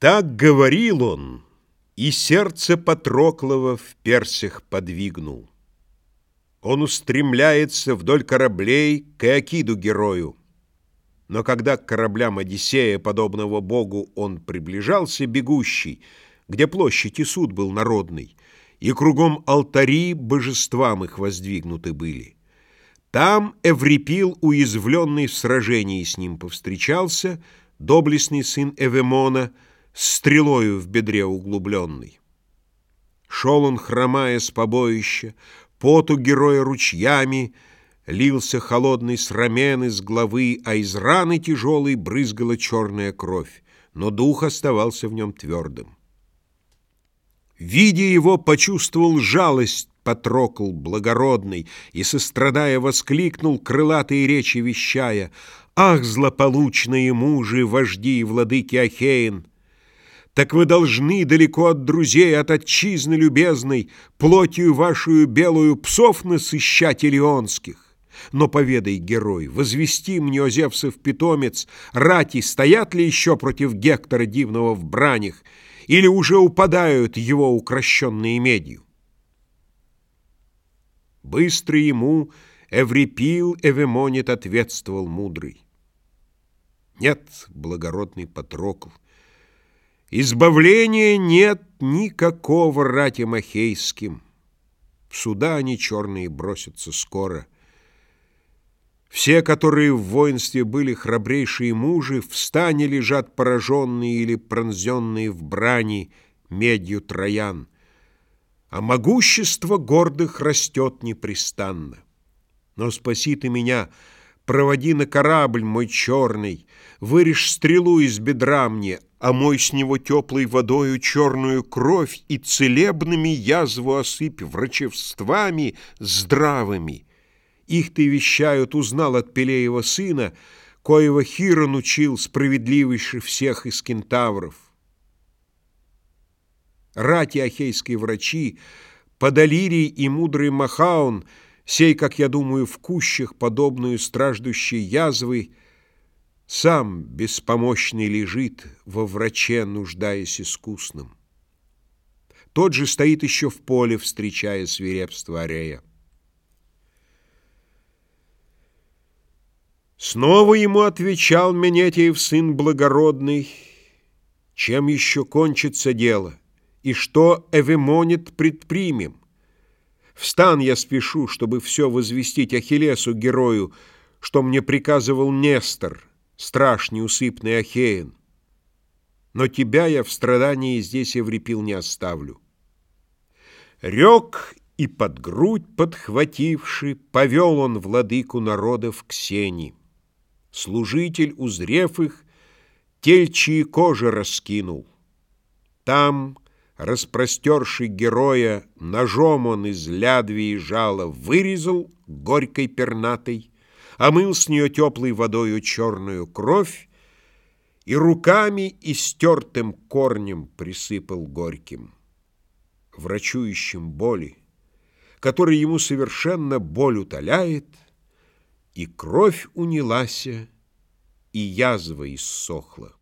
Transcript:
Так говорил он, и сердце Патроклова в персях подвигнул. Он устремляется вдоль кораблей к Иокиду герою. Но когда к кораблям Одиссея, подобного богу, он приближался, бегущий, где площадь и суд был народный, и кругом алтари божествам их воздвигнуты были. Там Эврипил, уязвленный в сражении с ним, повстречался, доблестный сын Эвемона — стрелою в бедре углубленной. Шел он, хромая с побоища, поту героя ручьями, Лился холодный с рамен из головы, а из раны тяжелой брызгала черная кровь, но дух оставался в нем твердым. Видя его, почувствовал жалость Патрокл благородный и, сострадая, воскликнул, крылатые речи вещая, «Ах, злополучные мужи, вожди и владыки Ахеин! Так вы должны далеко от друзей, от отчизны любезной, Плотью вашу белую псов насыщать илионских. Но поведай, герой, возвести мне, о Зевсов питомец, Рати стоят ли еще против Гектора дивного в бранях, Или уже упадают его укращенные медью? Быстро ему Эврипил Эвемонит ответствовал мудрый. Нет, благородный Патрокл, Избавления нет никакого рати махейским. В суда они черные бросятся скоро. Все, которые в воинстве были храбрейшие мужи, в стане лежат пораженные или пронзенные в брани медью троян, а могущество гордых растет непрестанно. Но спаси ты меня, проводи на корабль мой черный, вырежь стрелу из бедра мне, Омой с него теплой водою черную кровь И целебными язву осыпь врачевствами здравыми. Их ты вещают, узнал от Пелеева сына, Коего Хирон учил справедливейший всех из кентавров. Рати ахейские врачи, Подолирий и мудрый Махаон, Сей, как я думаю, в кущах, подобную страждущей язвой, сам беспомощный лежит во враче, нуждаясь искусным. Тот же стоит еще в поле, встречая свирепство Арея. Снова ему отвечал Менетиев сын благородный, чем еще кончится дело, и что Эвемонит предпримем. Встан я спешу, чтобы все возвестить Ахиллесу, герою, что мне приказывал Нестор — страж неусыпный Ахеен. Но тебя я в страдании здесь, Еврипил, не оставлю. Рек и под грудь подхвативший, Повел он владыку народов к сени. Служитель, узрев их, Тельчие кожи раскинул. Там, распростерший героя, Ножом он из лядви и жала Вырезал горькой пернатой, омыл с нее теплой водою черную кровь и руками истертым корнем присыпал горьким, врачующим боли, который ему совершенно боль утоляет, и кровь унялася, и язва иссохла.